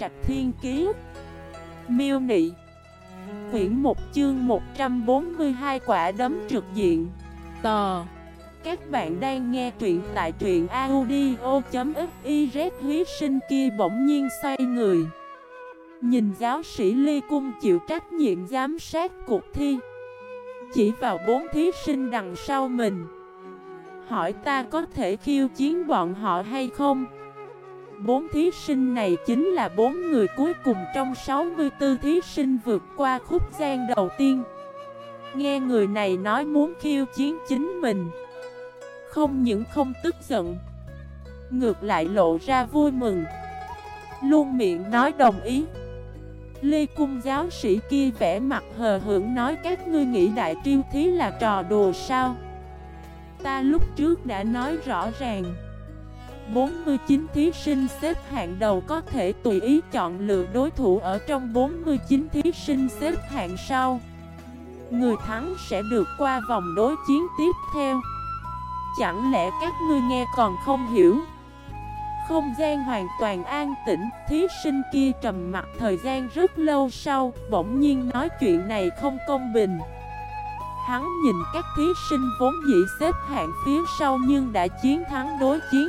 Trạch Thiên Kiế Miêu Nị. Quyển 1 chương 142 quả đấm trực diện. Tò. Các bạn đang nghe truyện tại truyện audio.xyz Hí sinh kia bỗng nhiên xoay người. Nhìn giáo sĩ Ly Cung chịu trách nhiệm giám sát cuộc thi. Chỉ vào bốn thí sinh đằng sau mình. Hỏi ta có thể khiêu chiến bọn họ hay không? Bốn thí sinh này chính là bốn người cuối cùng trong 64 thí sinh vượt qua khúc gian đầu tiên. Nghe người này nói muốn khiêu chiến chính mình. Không những không tức giận, Ngược lại lộ ra vui mừng. Luôn miệng nói đồng ý. Lê Cung giáo sĩ kia vẽ mặt hờ hưởng nói, các ngươi nghĩ đại triêu thí là trò đùa sao? Ta lúc trước đã nói rõ ràng. 49 thí sinh xếp hạng đầu có thể tùy ý chọn lựa đối thủ ở trong 49 thí sinh xếp hạng sau. Người thắng sẽ được qua vòng đối chiến tiếp theo. Chẳng lẽ các ngươi nghe còn không hiểu? Không gian hoàn toàn an tĩnh, Thí sinh kia trầm mặt thời gian rất lâu sau, Bỗng nhiên nói chuyện này không công bình. Hắn nhìn các thí sinh vốn dĩ xếp hạng phía sau nhưng đã chiến thắng đối chiến.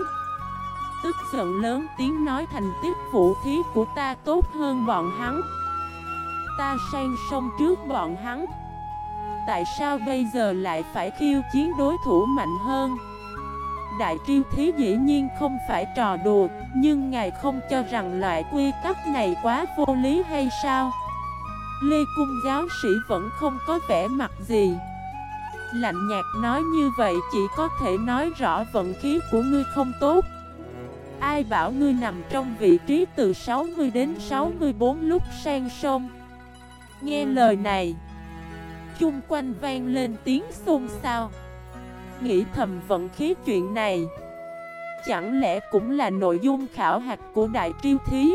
Tức giận lớn tiếng nói thành tiếp vũ thí của ta tốt hơn bọn hắn. Ta sang sông trước bọn hắn. Tại sao bây giờ lại phải khiêu chiến đối thủ mạnh hơn? Đại triêu thí dĩ nhiên không phải trò đùa, Nhưng ngài không cho rằng loại quy tắc này quá vô lý hay sao? Lê Cung giáo sĩ vẫn không có vẻ mặt gì. Lạnh nhạt nói như vậy chỉ có thể nói rõ vận khí của ngươi không tốt. Ai bảo ngươi nằm trong vị trí từ 60 đến 64 lúc sang sông? Nghe lời này, Chung quanh vang lên tiếng xôn xao. Nghĩ thầm vận khí chuyện này, Chẳng lẽ cũng là nội dung khảo hạch của Đại Triêu Thí?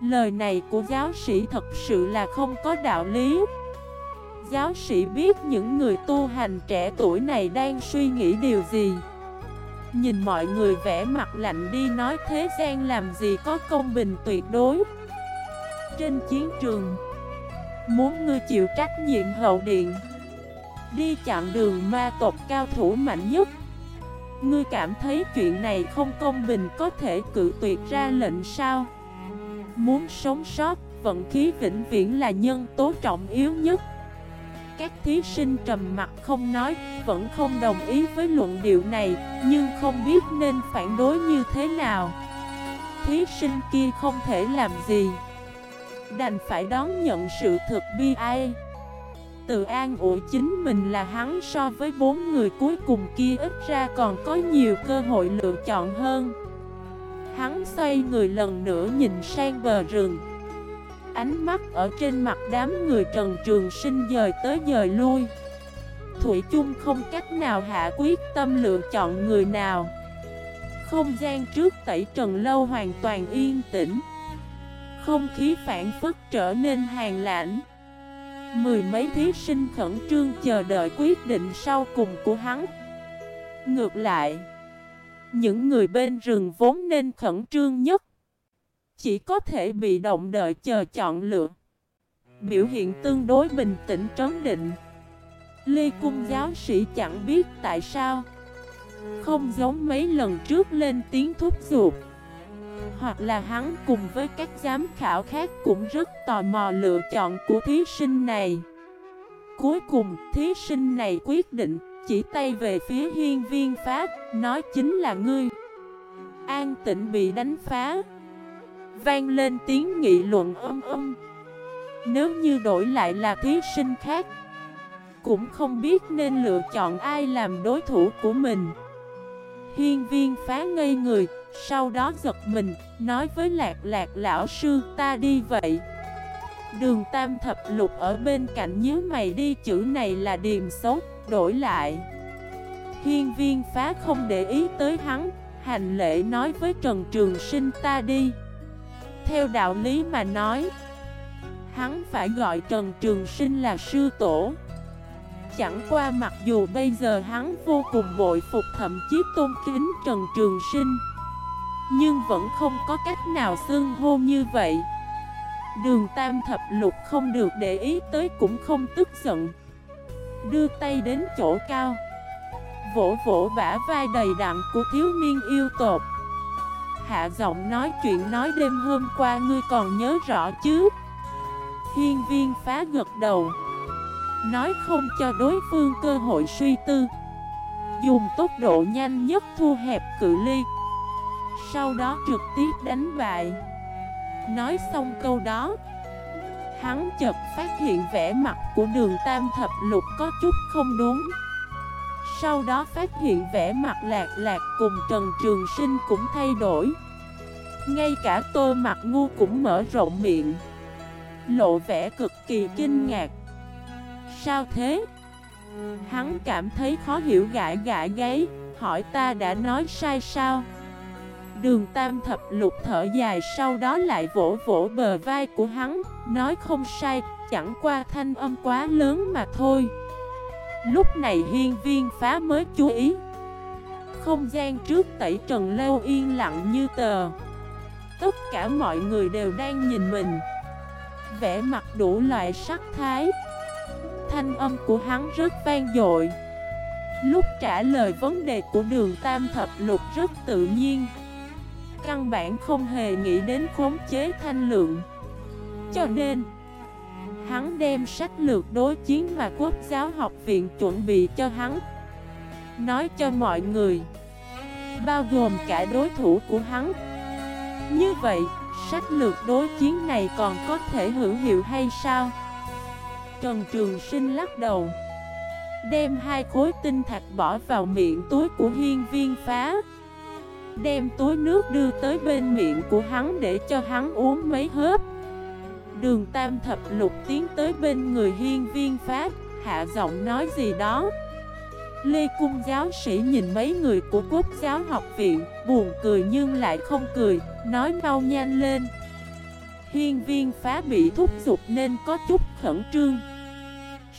Lời này của giáo sĩ thật sự là không có đạo lý. Giáo sĩ biết những người tu hành trẻ tuổi này đang suy nghĩ điều gì. Nhìn mọi người vẽ mặt lạnh đi nói thế gian làm gì có công bình tuyệt đối. Trên chiến trường Muốn ngươi chịu trách nhiệm hậu điện Đi chặn đường ma tộc cao thủ mạnh nhất. Ngươi cảm thấy chuyện này không công bình có thể cự tuyệt ra lệnh sao? Muốn sống sót, vận khí vĩnh viễn là nhân tố trọng yếu nhất các thí sinh trầm mặt không nói, vẫn không đồng ý với luận điệu này, nhưng không biết nên phản đối như thế nào. Thí sinh kia không thể làm gì, đành phải đón nhận sự thực bi ai. Tự an ủi chính mình là hắn so với bốn người cuối cùng kia ít ra còn có nhiều cơ hội lựa chọn hơn. Hắn xoay người lần nữa nhìn sang bờ rừng. Ánh mắt ở trên mặt đám người Trần Trường Sinh dời tới dời lui. Thủy chung không cách nào hạ quyết tâm lựa chọn người nào. Không gian trước tẩy trần lâu hoàn toàn yên tĩnh. Không khí phản phất trở nên hàng lãnh. Mười mấy thí sinh khẩn trương chờ đợi quyết định sau cùng của hắn. Ngược lại, Những người bên rừng vốn nên khẩn trương nhất chỉ có thể bị động đợi chờ chọn lựa. Biểu hiện tương đối bình tĩnh trấn định. Lê Cung giáo sĩ chẳng biết tại sao, Không giống mấy lần trước lên tiếng thúc giục. Hoặc là hắn cùng với các giám khảo khác cũng rất tò mò lựa chọn của thí sinh này. Cuối cùng, thí sinh này quyết định chỉ tay về phía hiên viên pháp Nói chính là ngươi. An tịnh bị đánh phá. Vang lên tiếng nghị luận âm âm Nếu như đổi lại là thí sinh khác, Cũng không biết nên lựa chọn ai làm đối thủ của mình. Hiên viên phá ngây người, Sau đó giật mình, Nói với lạc lạc lão sư, ta đi vậy. Đường tam thập lục ở bên cạnh nhớ mày đi, chữ này là điềm xấu, Đổi lại. Hiên viên phá không để ý tới hắn, Hành lễ nói với Trần Trường Sinh ta đi theo đạo lý mà nói, Hắn phải gọi Trần Trường Sinh là sư tổ. Chẳng qua mặc dù bây giờ hắn vô cùng bội phục thậm chí tôn kính Trần Trường Sinh, Nhưng vẫn không có cách nào xưng hô như vậy. Đường tam thập lục không được để ý tới cũng không tức giận, Đưa tay đến chỗ cao, Vỗ vỗ bả vai đầy đặn của thiếu niên yêu tột. Hạ giọng nói chuyện nói đêm hôm qua ngươi còn nhớ rõ chứ? Hiên viên phá gật đầu, Nói không cho đối phương cơ hội suy tư. Dùng tốc độ nhanh nhất thu hẹp cự ly, Sau đó trực tiếp đánh bại. Nói xong câu đó, Hắn chợt phát hiện vẻ mặt của đường tam thập lục có chút không đúng. Sau đó phát hiện vẻ mặt lạc lạc cùng Trần Trường Sinh cũng thay đổi Ngay cả tôi mặt ngu cũng mở rộng miệng Lộ vẻ cực kỳ kinh ngạc Sao thế? Hắn cảm thấy khó hiểu gãi gãi gáy Hỏi ta đã nói sai sao? Đường tam thập lục thở dài sau đó lại vỗ vỗ bờ vai của hắn Nói không sai, chẳng qua thanh âm quá lớn mà thôi Lúc này hiên viên phá mới chú ý. Không gian trước tẩy trần lâu yên lặng như tờ. Tất cả mọi người đều đang nhìn mình. Vẽ mặt đủ loại sắc thái. Thanh âm của hắn rất vang dội. Lúc trả lời vấn đề của đường tam thập lục rất tự nhiên. Căn bản không hề nghĩ đến khống chế thanh lượng. Cho nên Hắn đem sách lược đối chiến mà quốc giáo học viện chuẩn bị cho hắn. Nói cho mọi người Bao gồm cả đối thủ của hắn. Như vậy, sách lược đối chiến này còn có thể hữu hiệu hay sao? Trần Trường Sinh lắc đầu Đem hai khối tinh thạch bỏ vào miệng túi của hiên viên phá. Đem túi nước đưa tới bên miệng của hắn để cho hắn uống mấy hớp. Đường tam thập lục tiến tới bên người hiên viên pháp, Hạ giọng nói gì đó. Lê Cung giáo sĩ nhìn mấy người của quốc giáo học viện, Buồn cười nhưng lại không cười, Nói mau nhanh lên. Hiên viên phá bị thúc giục nên có chút khẩn trương.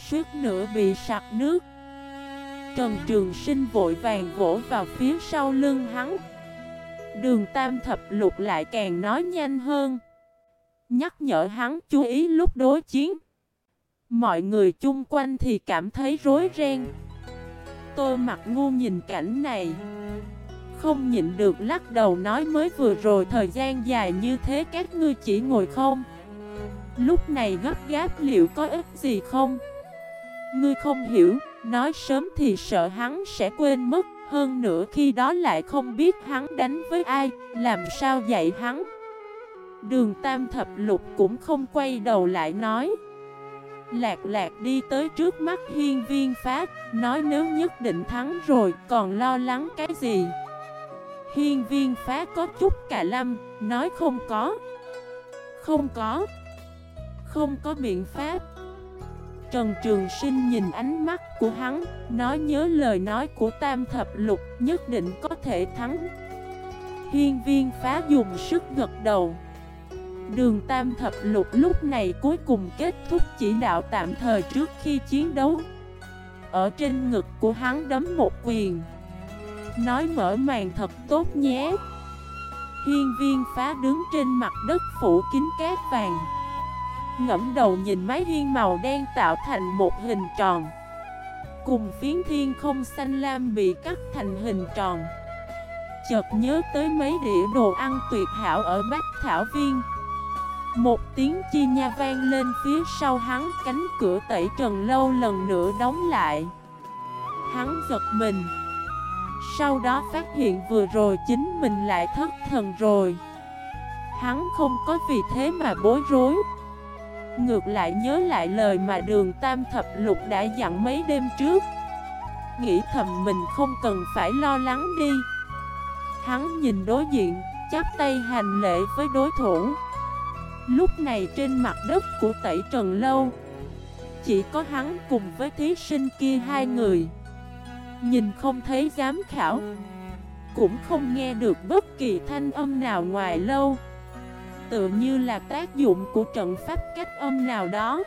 Suốt nữa bị sặc nước. Trần Trường Sinh vội vàng vỗ vào phía sau lưng hắn. Đường tam thập lục lại càng nói nhanh hơn. Nhắc nhở hắn chú ý lúc đối chiến. Mọi người chung quanh thì cảm thấy rối ren. Tôi mặt ngu nhìn cảnh này. Không nhịn được lắc đầu nói mới vừa rồi thời gian dài như thế các ngươi chỉ ngồi không? Lúc này gấp gáp liệu có ích gì không? Ngươi không hiểu Nói sớm thì sợ hắn sẽ quên mất. Hơn nữa khi đó lại không biết hắn đánh với ai, làm sao dạy hắn. Đường Tam Thập Lục cũng không quay đầu lại nói. Lạc lạc đi tới trước mắt hiên viên phát, nói nếu nhất định thắng rồi còn lo lắng cái gì. Hiên viên phá có chút cả lâm, nói không có. Không có. Không có biện pháp. Trần Trường Sinh nhìn ánh mắt của hắn, nói nhớ lời nói của Tam Thập Lục, nhất định có thể thắng. Hiên viên phá dùng sức gật đầu. Đường Tam Thập Lục lúc này cuối cùng kết thúc chỉ đạo tạm thời trước khi chiến đấu. Ở trên ngực của hắn đấm một quyền. Nói mở màn thật tốt nhé. Hiên viên phá đứng trên mặt đất phủ kính cát vàng. Ngẫm đầu nhìn mái hiên màu đen tạo thành một hình tròn Cùng phiến thiên không xanh lam bị cắt thành hình tròn Chợt nhớ tới mấy đĩa đồ ăn tuyệt hảo ở Bách Thảo Viên một tiếng chi nha vang lên phía sau hắn Cánh cửa tẩy trần lâu lần nữa đóng lại. Hắn giật mình. Sau đó phát hiện vừa rồi chính mình lại thất thần rồi. Hắn không có vì thế mà bối rối. Ngược lại nhớ lại lời mà đường tam thập lục đã dặn mấy đêm trước. Nghĩ thầm mình không cần phải lo lắng đi. Hắn nhìn đối diện, chắp tay hành lễ với đối thủ. Lúc này trên mặt đất của tẩy trần lâu. Chỉ có hắn cùng với thí sinh kia hai người. Nhìn không thấy giám khảo. Cũng không nghe được bất kỳ thanh âm nào ngoài lâu. Tựa như là tác dụng của trận pháp cách âm nào đó.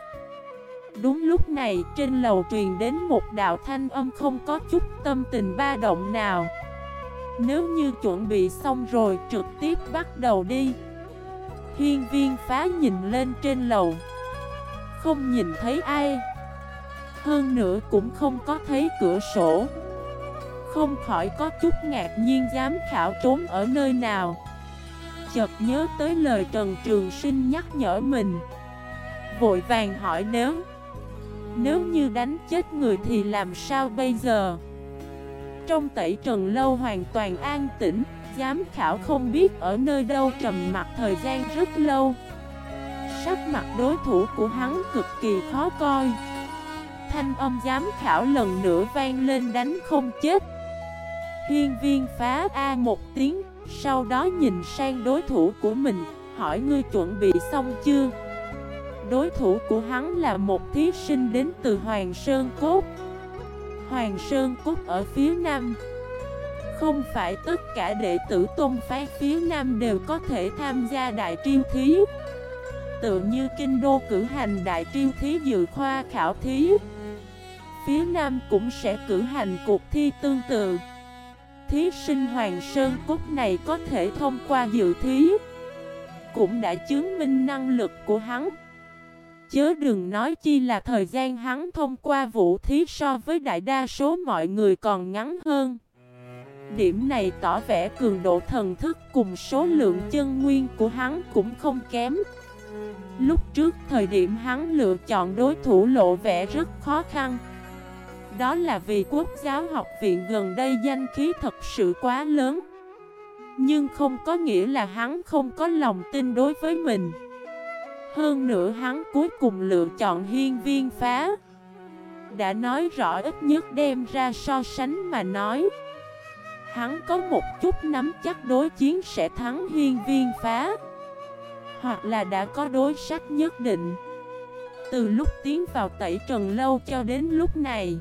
Đúng lúc này trên lầu truyền đến một đạo thanh âm không có chút tâm tình ba động nào. Nếu như chuẩn bị xong rồi trực tiếp bắt đầu đi. Hiên viên phá nhìn lên trên lầu. Không nhìn thấy ai. Hơn nữa cũng không có thấy cửa sổ. Không khỏi có chút ngạc nhiên dám khảo trốn ở nơi nào. Chợt nhớ tới lời Trần Trường Sinh nhắc nhở mình. Vội vàng hỏi nếu Nếu như đánh chết người thì làm sao bây giờ? Trong tẩy trần lâu hoàn toàn an tĩnh. Giám khảo không biết ở nơi đâu trầm mặt thời gian rất lâu. Sắc mặt đối thủ của hắn cực kỳ khó coi. Thanh âm giám khảo lần nữa vang lên đánh không chết. Hiên viên phá A một tiếng, Sau đó nhìn sang đối thủ của mình, Hỏi ngươi chuẩn bị xong chưa? Đối thủ của hắn là một thí sinh đến từ Hoàng Sơn Cốt. Hoàng Sơn Cốt ở phía Nam. Không phải tất cả đệ tử tôn phái phía Nam đều có thể tham gia đại triêu thí. Tự như Kinh Đô cử hành đại triêu thí dự khoa khảo thí, Phía Nam cũng sẽ cử hành cuộc thi tương tự. Thí sinh Hoàng Sơn cúc này có thể thông qua dự thí, Cũng đã chứng minh năng lực của hắn. Chớ đừng nói chi là thời gian hắn thông qua vũ thí so với đại đa số mọi người còn ngắn hơn. Điểm này tỏ vẻ cường độ thần thức cùng số lượng chân nguyên của hắn cũng không kém. Lúc trước thời điểm hắn lựa chọn đối thủ lộ vẻ rất khó khăn. Đó là vì quốc giáo học viện gần đây danh khí thật sự quá lớn. Nhưng không có nghĩa là hắn không có lòng tin đối với mình. Hơn nữa hắn cuối cùng lựa chọn hiên viên phá Đã nói rõ ít nhất đem ra so sánh mà nói Hắn có một chút nắm chắc đối chiến sẽ thắng hiên viên phá. Hoặc là đã có đối sách nhất định. Từ lúc tiến vào tẩy trần lâu cho đến lúc này,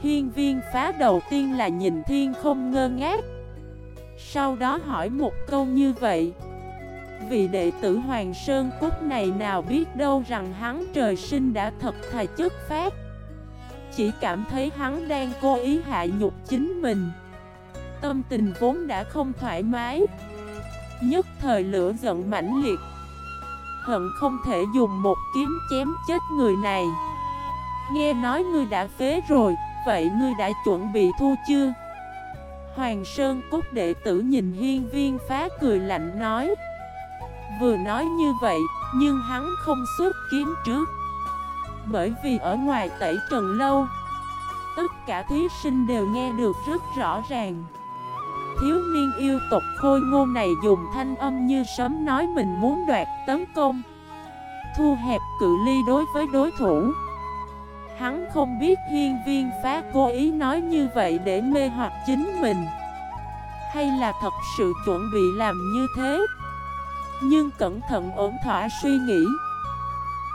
Hiên viên phá đầu tiên là nhìn thiên không ngơ ngác. Sau đó hỏi một câu như vậy, Vị đệ tử Hoàng Sơn Cốt này nào biết đâu rằng hắn trời sinh đã thật thà chất phát Chỉ cảm thấy hắn đang cố ý hạ nhục chính mình. Tâm tình vốn đã không thoải mái. Nhất thời lửa giận mãnh liệt. Hận không thể dùng một kiếm chém chết người này. Nghe nói ngươi đã phế rồi Vậy ngươi đã chuẩn bị thu chưa? Hoàng Sơn Cốt đệ tử nhìn hiên viên phá cười lạnh nói. Vừa nói như vậy, nhưng hắn không xuất kiếm trước. Bởi vì ở ngoài tẩy trần lâu Tất cả thí sinh đều nghe được rất rõ ràng. Thiếu niên yêu tộc khôi ngô này dùng thanh âm như sấm nói mình muốn đoạt tấn công. Thu hẹp cự ly đối với đối thủ. Hắn không biết hiên viên phá cố ý nói như vậy để mê hoặc chính mình. Hay là thật sự chuẩn bị làm như thế? Nhưng cẩn thận ổn thỏa suy nghĩ.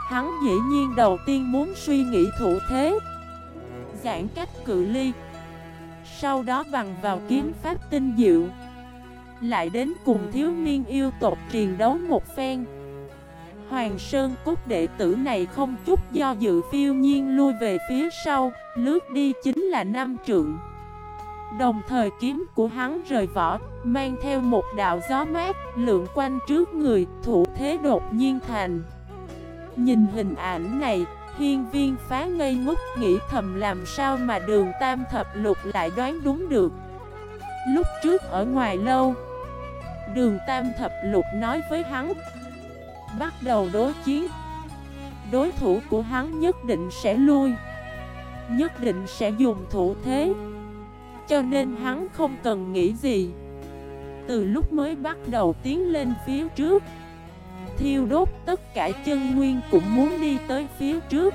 Hắn dĩ nhiên đầu tiên muốn suy nghĩ thủ thế. Giãn cách cự ly. Sau đó bằng vào kiếm pháp tinh diệu. Lại đến cùng thiếu niên yêu tộc truyền đấu một phen. Hoàng Sơn Cốt đệ tử này không chút do dự phiêu nhiên lui về phía sau Lướt đi chính là năm trượng. Đồng thời kiếm của hắn rời vỏ, mang theo một đạo gió mát, lượn quanh trước người, thủ thế đột nhiên thành. Nhìn hình ảnh này, hiên viên phá ngây ngốc nghĩ thầm làm sao mà đường tam thập lục lại đoán đúng được. Lúc trước ở ngoài lâu, đường tam thập lục nói với hắn, bắt đầu đối chiến. Đối thủ của hắn nhất định sẽ lui, nhất định sẽ dùng thủ thế. Cho nên hắn không cần nghĩ gì Từ lúc mới bắt đầu tiến lên phía trước Thiêu đốt tất cả chân nguyên cũng muốn đi tới phía trước.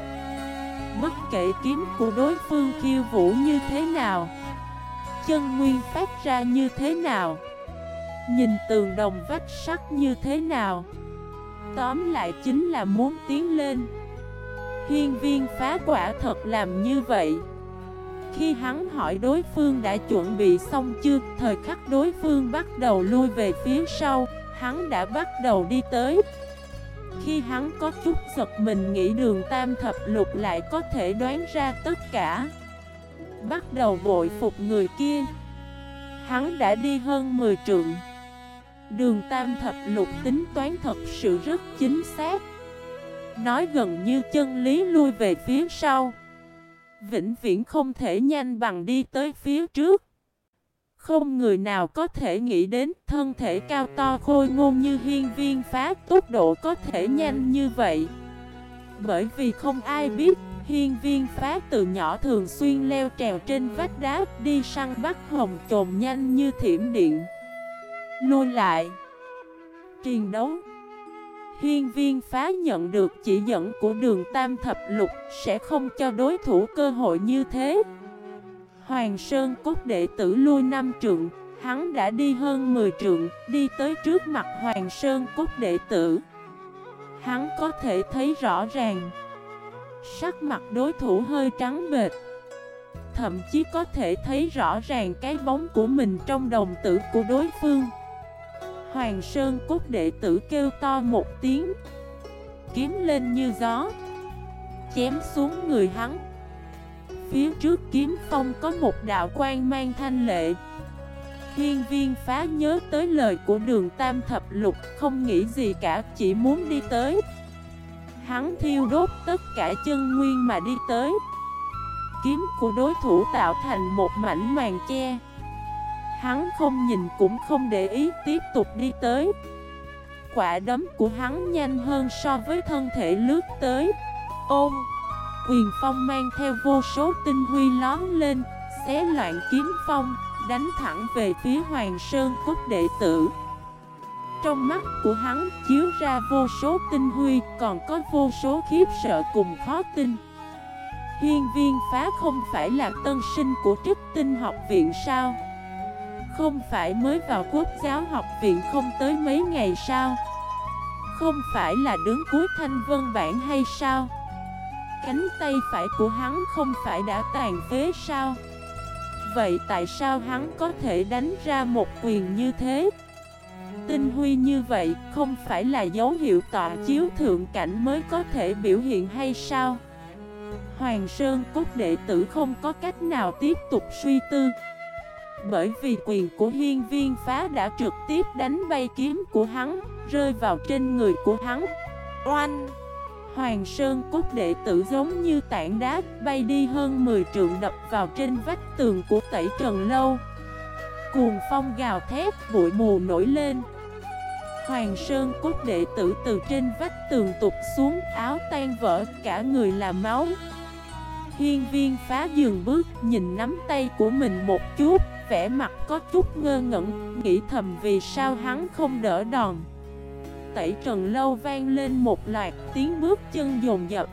Bất kể kiếm của đối phương khiêu vũ như thế nào Chân nguyên phát ra như thế nào Nhìn tường đồng vách sắt như thế nào Tóm lại chính là muốn tiến lên. Hiên viên phá quả thật làm như vậy. Khi hắn hỏi đối phương đã chuẩn bị xong chưa, thời khắc đối phương bắt đầu lui về phía sau, hắn đã bắt đầu đi tới. Khi hắn có chút giật mình nghĩ đường tam thập lục lại có thể đoán ra tất cả. Bắt đầu bội phục người kia. Hắn đã đi hơn 10 trượng. Đường tam thập lục tính toán thật sự rất chính xác. Nói gần như chân lý lui về phía sau. Vĩnh viễn không thể nhanh bằng đi tới phía trước. Không người nào có thể nghĩ đến thân thể cao to khôi ngôn như hiên viên phá tốc độ có thể nhanh như vậy. Bởi vì không ai biết, Hiên viên phá từ nhỏ thường xuyên leo trèo trên vách đá, Đi săn bắt hồng trồn nhanh như thiểm điện. Lôi lại. Triền đấu. Hiên viên phá nhận được chỉ dẫn của đường tam thập lục, Sẽ không cho đối thủ cơ hội như thế. Hoàng Sơn cốt đệ tử lui năm trượng, Hắn đã đi hơn 10 trượng, Đi tới trước mặt Hoàng Sơn cốt đệ tử. Hắn có thể thấy rõ ràng, Sắc mặt đối thủ hơi trắng bệt Thậm chí có thể thấy rõ ràng cái bóng của mình trong đồng tử của đối phương. Hoàng Sơn cốt đệ tử kêu to một tiếng, Kiếm lên như gió, Chém xuống người hắn. Phía trước kiếm phong có một đạo quan mang thanh lệ. Hiên viên phá nhớ tới lời của đường tam thập lục, Không nghĩ gì cả, chỉ muốn đi tới. Hắn thiêu đốt tất cả chân nguyên mà đi tới. Kiếm của đối thủ tạo thành một mảnh màn che. Hắn không nhìn cũng không để ý, tiếp tục đi tới. Quả đấm của hắn nhanh hơn so với thân thể lướt tới. Ôm! Quyền phong mang theo vô số tinh huy lón lên, Xé loạn kiếm phong, Đánh thẳng về phía Hoàng Sơn cốt đệ tử. Trong mắt của hắn chiếu ra vô số tinh huy, Còn có vô số khiếp sợ cùng khó tin. Hiên viên phá không phải là tân sinh của trích tinh học viện sao? Không phải mới vào quốc giáo học viện không tới mấy ngày sao? Không phải là đứng cuối thanh vân bản hay sao? Cánh tay phải của hắn không phải đã tàn phế sao? Vậy tại sao hắn có thể đánh ra một quyền như thế? Tinh huy như vậy không phải là dấu hiệu tọa chiếu thượng cảnh mới có thể biểu hiện hay sao? Hoàng Sơn cốt đệ tử không có cách nào tiếp tục suy tư. Bởi vì quyền của hiên viên phá đã trực tiếp đánh bay kiếm của hắn, Rơi vào trên người của hắn. Oanh! Hoàng Sơn cốt đệ tử giống như tảng đá Bay đi hơn 10 trượng đập vào trên vách tường của tẩy trần lâu. Cuồng phong gào thét bụi mù nổi lên. Hoàng Sơn cốt đệ tử từ trên vách tường tụt xuống áo tan vỡ cả người là máu. Hiên viên phá dường bước nhìn nắm tay của mình một chút vẻ mặt có chút ngơ ngẩn, nghĩ thầm vì sao hắn không đỡ đòn. Tẩy trần lâu vang lên một loạt tiếng bước chân dồn dập.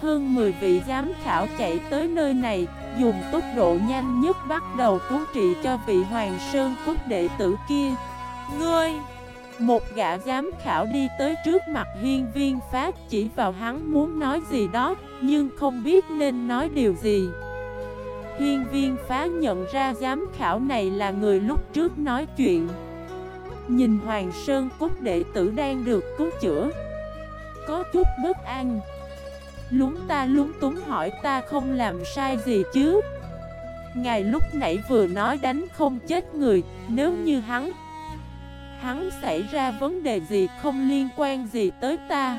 Hơn 10 vị giám khảo chạy tới nơi này, dùng tốc độ nhanh nhất bắt đầu cứu trị cho vị Hoàng Sơn Cúc đệ tử kia. Ngươi! Một gã giám khảo đi tới trước mặt hiên viên phát chỉ vào hắn muốn nói gì đó, nhưng không biết nên nói điều gì. Hiên viên phá nhận ra giám khảo này là người lúc trước nói chuyện Nhìn Hoàng Sơn Cốt đệ tử đang được cứu chữa. Có chút bất an. Lúng ta lúng túng hỏi ta không làm sai gì chứ? Ngài lúc nãy vừa nói đánh không chết người, Nếu như hắn Hắn xảy ra vấn đề gì không liên quan gì tới ta?